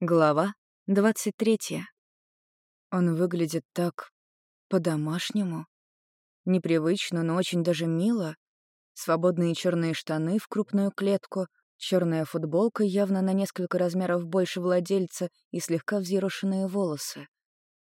Глава 23. Он выглядит так по-домашнему. Непривычно, но очень даже мило. Свободные черные штаны в крупную клетку, черная футболка явно на несколько размеров больше владельца и слегка взъерошенные волосы.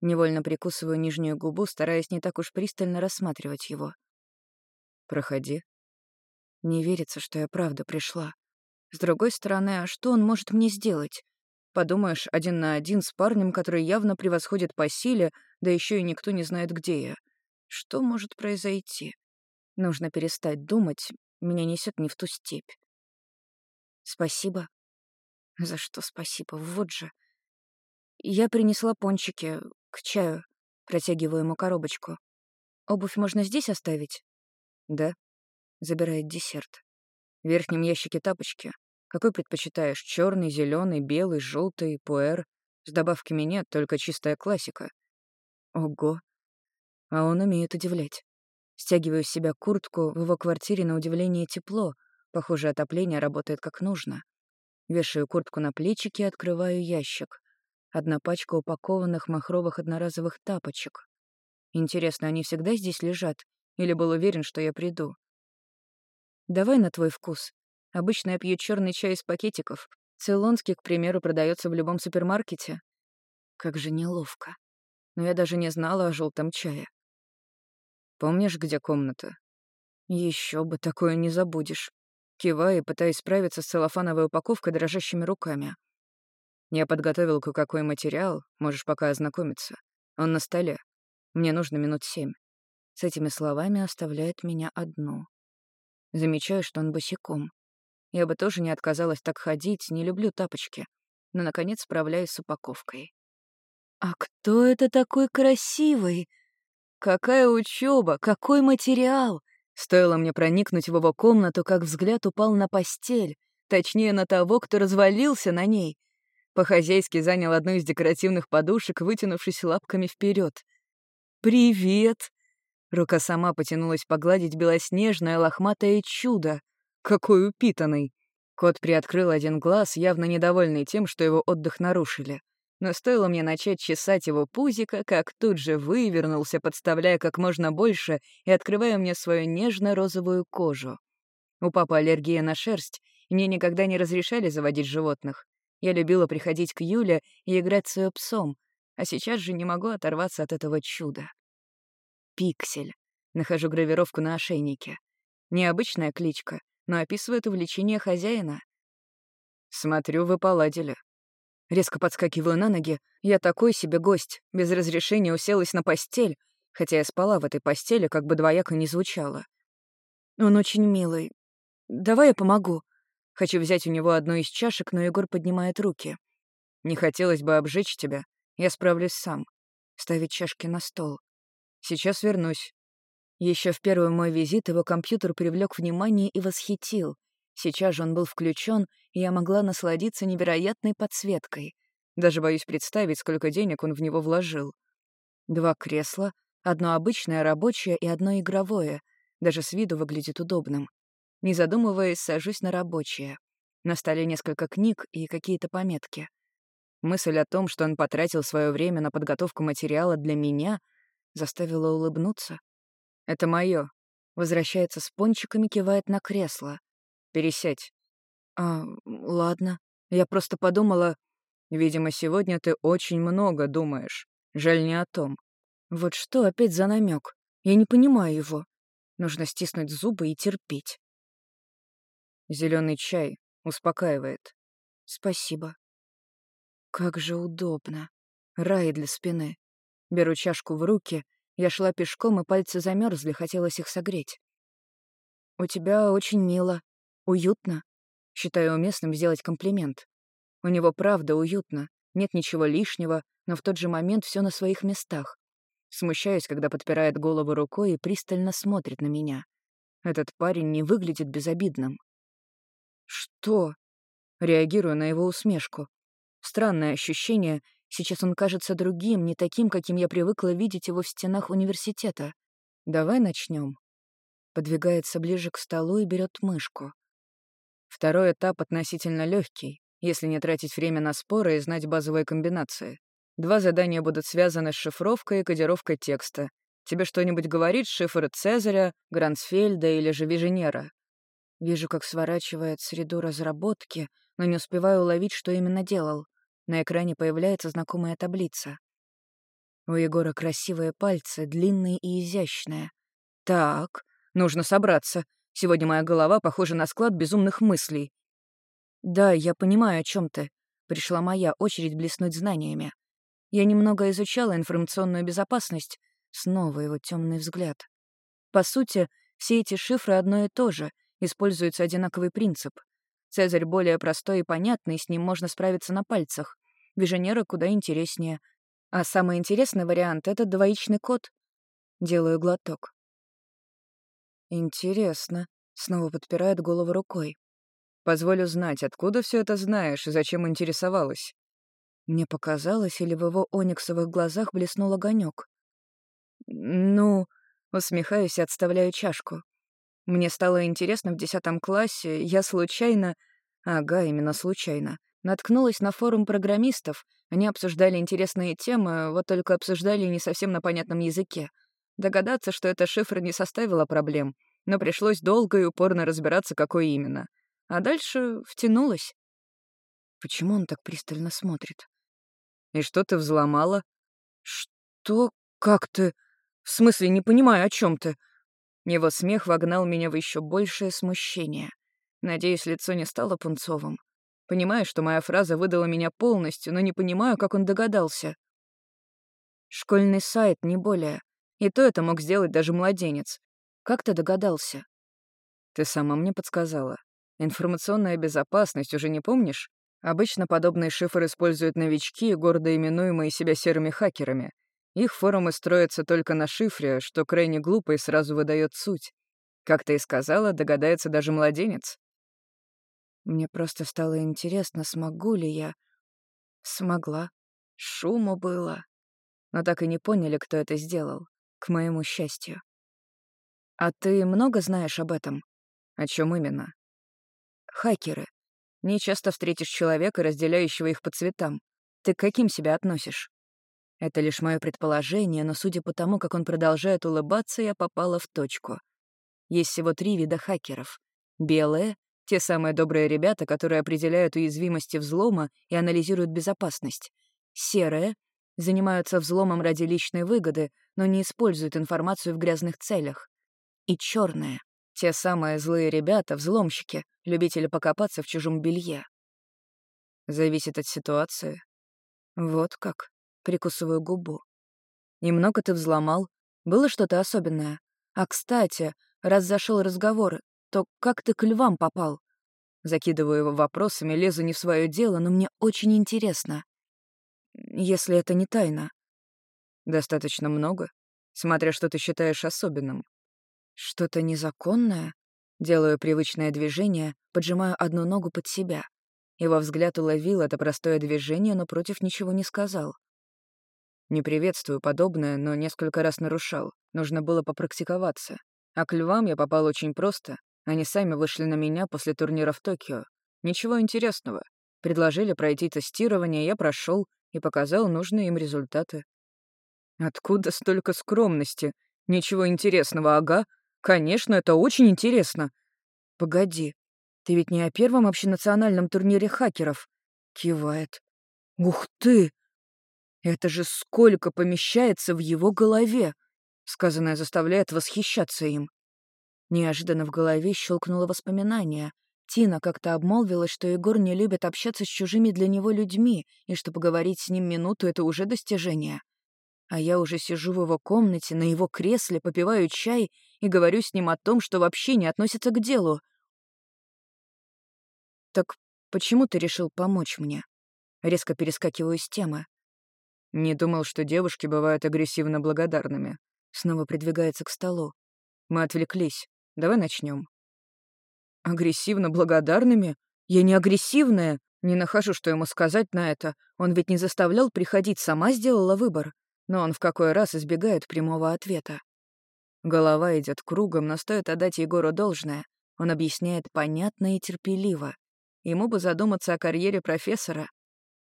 Невольно прикусываю нижнюю губу, стараясь не так уж пристально рассматривать его. «Проходи». Не верится, что я правда пришла. С другой стороны, а что он может мне сделать? Подумаешь, один на один с парнем, который явно превосходит по силе, да еще и никто не знает, где я. Что может произойти? Нужно перестать думать, меня несет не в ту степь. Спасибо. За что спасибо? Вот же. Я принесла пончики к чаю. Протягиваю ему коробочку. Обувь можно здесь оставить? Да. Забирает десерт. В верхнем ящике тапочки. Какой предпочитаешь? Черный, зеленый, белый, желтый, пуэр? С добавками нет, только чистая классика. Ого. А он умеет удивлять. Стягиваю с себя куртку, в его квартире на удивление тепло. Похоже, отопление работает как нужно. Вешаю куртку на плечики и открываю ящик. Одна пачка упакованных махровых одноразовых тапочек. Интересно, они всегда здесь лежат? Или был уверен, что я приду? Давай на твой вкус. Обычно я пью черный чай из пакетиков. Цейлонский, к примеру, продается в любом супермаркете. Как же неловко. Но я даже не знала о желтом чае. Помнишь, где комната? Еще бы, такое не забудешь. Киваю, пытаясь справиться с целлофановой упаковкой дрожащими руками. Я подготовил кое-какой материал, можешь пока ознакомиться. Он на столе. Мне нужно минут семь. С этими словами оставляет меня одну. Замечаю, что он босиком. Я бы тоже не отказалась так ходить, не люблю тапочки. Но, наконец, справляюсь с упаковкой. «А кто это такой красивый? Какая учеба, какой материал!» Стоило мне проникнуть в его комнату, как взгляд упал на постель, точнее, на того, кто развалился на ней. По-хозяйски занял одну из декоративных подушек, вытянувшись лапками вперед. «Привет!» Рука сама потянулась погладить белоснежное лохматое чудо. Какой упитанный. Кот приоткрыл один глаз, явно недовольный тем, что его отдых нарушили. Но стоило мне начать чесать его пузико, как тут же вывернулся, подставляя как можно больше и открывая мне свою нежно-розовую кожу. У папы аллергия на шерсть, и мне никогда не разрешали заводить животных. Я любила приходить к Юле и играть с ее псом, а сейчас же не могу оторваться от этого чуда. Пиксель. Нахожу гравировку на ошейнике. Необычная кличка, но описывает увлечение хозяина. «Смотрю, вы поладили». Резко подскакиваю на ноги. Я такой себе гость. Без разрешения уселась на постель, хотя я спала в этой постели, как бы двояко не звучало. Он очень милый. Давай я помогу. Хочу взять у него одну из чашек, но Егор поднимает руки. Не хотелось бы обжечь тебя. Я справлюсь сам. Ставить чашки на стол. Сейчас вернусь. Еще в первый мой визит его компьютер привлек внимание и восхитил. Сейчас же он был включен, и я могла насладиться невероятной подсветкой. Даже боюсь представить, сколько денег он в него вложил. Два кресла, одно обычное рабочее и одно игровое. Даже с виду выглядит удобным. Не задумываясь, сажусь на рабочее. На столе несколько книг и какие-то пометки. Мысль о том, что он потратил свое время на подготовку материала для меня, заставила улыбнуться. Это мое. Возвращается с пончиками, кивает на кресло. Пересядь. А, ладно. Я просто подумала... Видимо, сегодня ты очень много думаешь. Жаль не о том. Вот что опять за намек? Я не понимаю его. Нужно стиснуть зубы и терпеть. Зеленый чай успокаивает. Спасибо. Как же удобно. Рай для спины. Беру чашку в руки я шла пешком, и пальцы замерзли, хотелось их согреть. «У тебя очень мило. Уютно». Считаю уместным сделать комплимент. У него правда уютно, нет ничего лишнего, но в тот же момент все на своих местах. Смущаюсь, когда подпирает голову рукой и пристально смотрит на меня. Этот парень не выглядит безобидным. «Что?» Реагирую на его усмешку. Странное ощущение, Сейчас он кажется другим, не таким, каким я привыкла видеть его в стенах университета. Давай начнем. Подвигается ближе к столу и берет мышку. Второй этап относительно легкий. если не тратить время на споры и знать базовые комбинации. Два задания будут связаны с шифровкой и кодировкой текста. Тебе что-нибудь говорит шифр Цезаря, Грансфельда или же Виженера? Вижу, как сворачивает среду разработки, но не успеваю уловить, что именно делал. На экране появляется знакомая таблица. У Егора красивые пальцы, длинные и изящные. Так, нужно собраться. Сегодня моя голова похожа на склад безумных мыслей. Да, я понимаю, о чем ты. Пришла моя очередь блеснуть знаниями. Я немного изучала информационную безопасность. Снова его темный взгляд. По сути, все эти шифры одно и то же, используется одинаковый принцип. Цезарь более простой и понятный, с ним можно справиться на пальцах. Виженера куда интереснее. А самый интересный вариант — это двоичный код. Делаю глоток. Интересно. Снова подпирает голову рукой. Позволю знать, откуда все это знаешь и зачем интересовалась. Мне показалось, или в его ониксовых глазах блеснул огонек. Ну, усмехаюсь и отставляю чашку. Мне стало интересно в десятом классе, я случайно... Ага, именно случайно. Наткнулась на форум программистов. Они обсуждали интересные темы, вот только обсуждали не совсем на понятном языке. Догадаться, что это шифр, не составило проблем, но пришлось долго и упорно разбираться, какой именно. А дальше втянулась. Почему он так пристально смотрит? «И что ты взломала?» «Что? Как ты? В смысле, не понимаю, о чем ты?» Его смех вогнал меня в еще большее смущение. Надеюсь, лицо не стало пунцовым. Понимаю, что моя фраза выдала меня полностью, но не понимаю, как он догадался. Школьный сайт, не более. И то это мог сделать даже младенец. Как ты догадался? Ты сама мне подсказала. Информационная безопасность, уже не помнишь? Обычно подобный шифр используют новички, гордо именуемые себя серыми хакерами. Их форумы строятся только на шифре, что крайне глупо и сразу выдает суть. Как ты и сказала, догадается даже младенец. Мне просто стало интересно, смогу ли я. Смогла. Шуму было. Но так и не поняли, кто это сделал, к моему счастью. А ты много знаешь об этом? О чем именно? Хакеры. Не часто встретишь человека, разделяющего их по цветам. Ты к каким себя относишь? Это лишь мое предположение, но судя по тому, как он продолжает улыбаться, я попала в точку. Есть всего три вида хакеров. Белые — те самые добрые ребята, которые определяют уязвимости взлома и анализируют безопасность. Серые — занимаются взломом ради личной выгоды, но не используют информацию в грязных целях. И черные — те самые злые ребята, взломщики, любители покопаться в чужом белье. Зависит от ситуации. Вот как. Прикусываю губу. Немного ты взломал. Было что-то особенное? А, кстати, раз зашел разговор, то как ты к львам попал? Закидываю его вопросами, лезу не в свое дело, но мне очень интересно. Если это не тайна. Достаточно много, смотря что ты считаешь особенным. Что-то незаконное? Делаю привычное движение, поджимаю одну ногу под себя. Его взгляд уловил это простое движение, но против ничего не сказал. Не приветствую подобное, но несколько раз нарушал. Нужно было попрактиковаться. А к львам я попал очень просто. Они сами вышли на меня после турнира в Токио. Ничего интересного. Предложили пройти тестирование, я прошел и показал нужные им результаты. Откуда столько скромности? Ничего интересного, ага. Конечно, это очень интересно. Погоди, ты ведь не о первом общенациональном турнире хакеров? Кивает. Ух ты! Это же сколько помещается в его голове! Сказанное заставляет восхищаться им. Неожиданно в голове щелкнуло воспоминание. Тина как-то обмолвилась, что Егор не любит общаться с чужими для него людьми, и что поговорить с ним минуту — это уже достижение. А я уже сижу в его комнате, на его кресле, попиваю чай и говорю с ним о том, что вообще не относится к делу. «Так почему ты решил помочь мне?» Резко перескакиваю с темы. Не думал, что девушки бывают агрессивно благодарными. Снова придвигается к столу. Мы отвлеклись. Давай начнем. Агрессивно благодарными? Я не агрессивная. Не нахожу, что ему сказать на это. Он ведь не заставлял приходить, сама сделала выбор. Но он в какой раз избегает прямого ответа. Голова идет кругом, но стоит отдать Егору должное. Он объясняет понятно и терпеливо. ему бы задуматься о карьере профессора.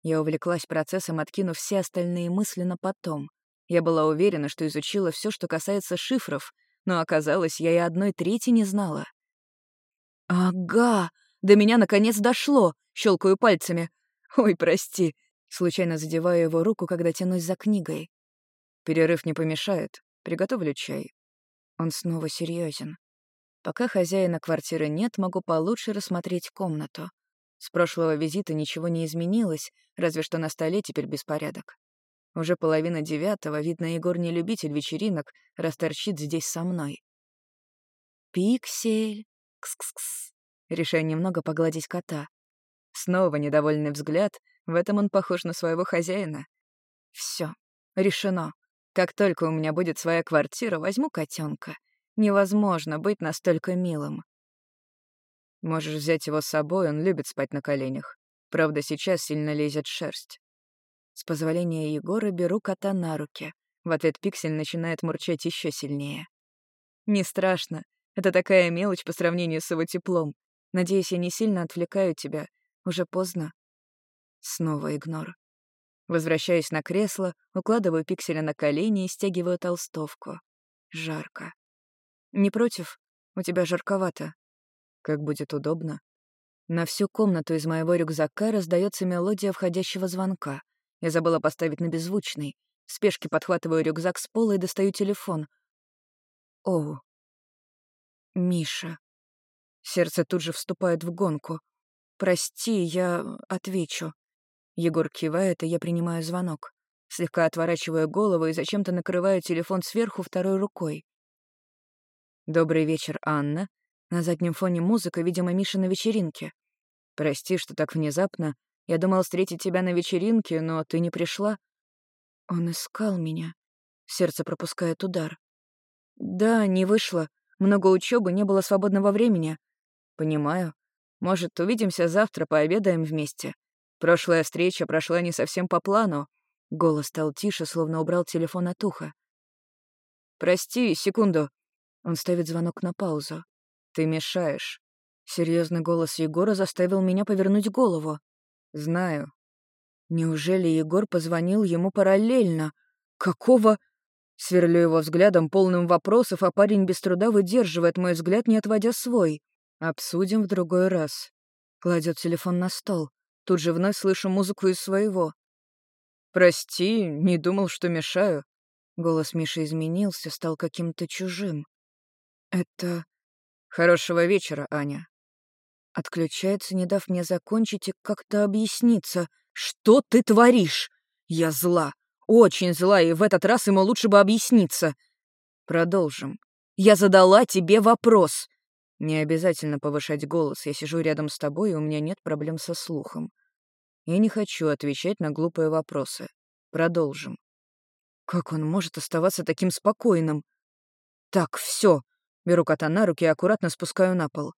Я увлеклась процессом, откинув все остальные мысли на потом. Я была уверена, что изучила все, что касается шифров, но оказалось, я и одной трети не знала. «Ага, до меня наконец дошло!» — щелкаю пальцами. «Ой, прости!» — случайно задеваю его руку, когда тянусь за книгой. Перерыв не помешает. Приготовлю чай. Он снова серьезен. Пока хозяина квартиры нет, могу получше рассмотреть комнату. С прошлого визита ничего не изменилось, разве что на столе теперь беспорядок. Уже половина девятого, видно, Егор не любитель вечеринок, расторчит здесь со мной. «Пиксель! Кс-кс-кс!» Решаю немного погладить кота. Снова недовольный взгляд, в этом он похож на своего хозяина. Все, решено. Как только у меня будет своя квартира, возьму котенка. Невозможно быть настолько милым. Можешь взять его с собой, он любит спать на коленях. Правда, сейчас сильно лезет шерсть. С позволения Егора беру кота на руки. В ответ Пиксель начинает мурчать еще сильнее. Не страшно. Это такая мелочь по сравнению с его теплом. Надеюсь, я не сильно отвлекаю тебя. Уже поздно. Снова игнор. Возвращаюсь на кресло, укладываю пикселя на колени и стягиваю толстовку. Жарко. Не против? У тебя жарковато. Как будет удобно. На всю комнату из моего рюкзака раздается мелодия входящего звонка. Я забыла поставить на беззвучный. В спешке подхватываю рюкзак с пола и достаю телефон. Оу. Миша. Сердце тут же вступает в гонку. «Прости, я отвечу». Егор кивает, и я принимаю звонок. Слегка отворачиваю голову и зачем-то накрываю телефон сверху второй рукой. «Добрый вечер, Анна». На заднем фоне музыка, видимо, Миша на вечеринке. «Прости, что так внезапно. Я думал встретить тебя на вечеринке, но ты не пришла». Он искал меня. Сердце пропускает удар. «Да, не вышло. Много учебы, не было свободного времени». «Понимаю. Может, увидимся завтра, пообедаем вместе. Прошлая встреча прошла не совсем по плану. Голос стал тише, словно убрал телефон от уха. «Прости, секунду». Он ставит звонок на паузу. «Ты мешаешь». Серьезный голос Егора заставил меня повернуть голову. «Знаю». Неужели Егор позвонил ему параллельно? Какого... Сверлю его взглядом, полным вопросов, а парень без труда выдерживает мой взгляд, не отводя свой. Обсудим в другой раз. Кладет телефон на стол. Тут же вновь слышу музыку из своего. «Прости, не думал, что мешаю». Голос Миши изменился, стал каким-то чужим. «Это...» «Хорошего вечера, Аня». Отключается, не дав мне закончить и как-то объясниться. «Что ты творишь?» «Я зла. Очень зла, и в этот раз ему лучше бы объясниться». «Продолжим. Я задала тебе вопрос. Не обязательно повышать голос. Я сижу рядом с тобой, и у меня нет проблем со слухом. Я не хочу отвечать на глупые вопросы. Продолжим. Как он может оставаться таким спокойным? Так, все. Беру кота на руки и аккуратно спускаю на пол.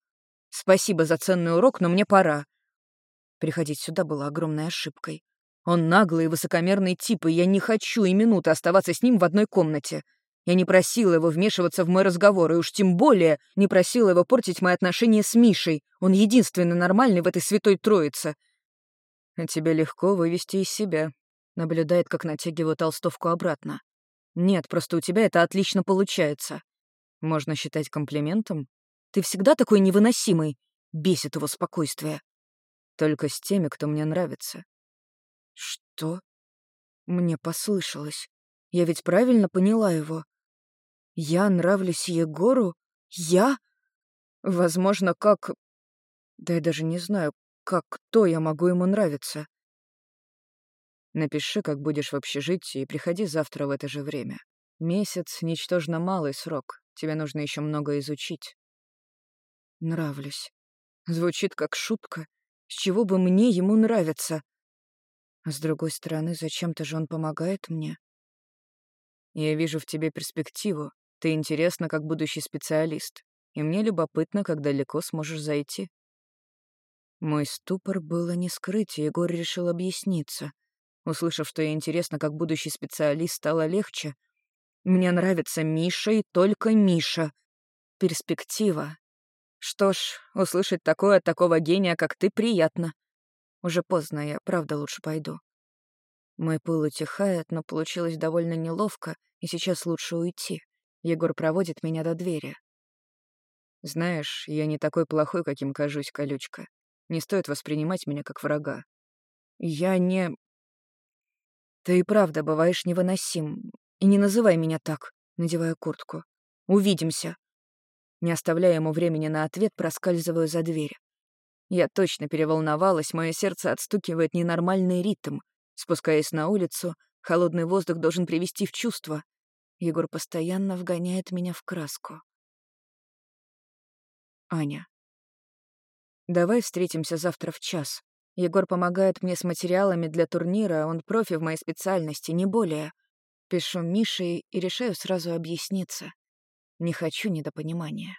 Спасибо за ценный урок, но мне пора. Приходить сюда было огромной ошибкой. Он наглый и высокомерный тип, и я не хочу и минуты оставаться с ним в одной комнате. Я не просила его вмешиваться в мой разговор, и уж тем более не просила его портить мои отношения с Мишей. Он единственный нормальный в этой святой троице. А тебе легко вывести из себя. Наблюдает, как натягиваю толстовку обратно. Нет, просто у тебя это отлично получается. Можно считать комплиментом? Ты всегда такой невыносимый. Бесит его спокойствие. Только с теми, кто мне нравится. Что? Мне послышалось. Я ведь правильно поняла его. Я нравлюсь Егору? Я? Возможно, как... Да я даже не знаю, как кто я могу ему нравиться. Напиши, как будешь в общежитии, и приходи завтра в это же время. Месяц — ничтожно малый срок. Тебе нужно еще много изучить. Нравлюсь. Звучит как шутка. С чего бы мне ему нравиться? А с другой стороны, зачем-то же он помогает мне. Я вижу в тебе перспективу, ты интересна как будущий специалист, и мне любопытно, как далеко сможешь зайти. Мой ступор было не скрыть, и Егор решил объясниться. Услышав, что я интересна как будущий специалист, стало легче. Мне нравится Миша и только Миша. Перспектива. Что ж, услышать такое от такого гения, как ты, приятно. Уже поздно, я правда лучше пойду. Мой пыл утихает, но получилось довольно неловко, и сейчас лучше уйти. Егор проводит меня до двери. Знаешь, я не такой плохой, каким кажусь, колючка. Не стоит воспринимать меня как врага. Я не... Ты и правда бываешь невыносим. И не называй меня так, надевая куртку. Увидимся. Не оставляя ему времени на ответ, проскальзываю за дверь. Я точно переволновалась, мое сердце отстукивает ненормальный ритм. Спускаясь на улицу, холодный воздух должен привести в чувство. Егор постоянно вгоняет меня в краску. Аня. Давай встретимся завтра в час. Егор помогает мне с материалами для турнира, он профи в моей специальности, не более. Пишу Мише и решаю сразу объясниться. Не хочу недопонимания.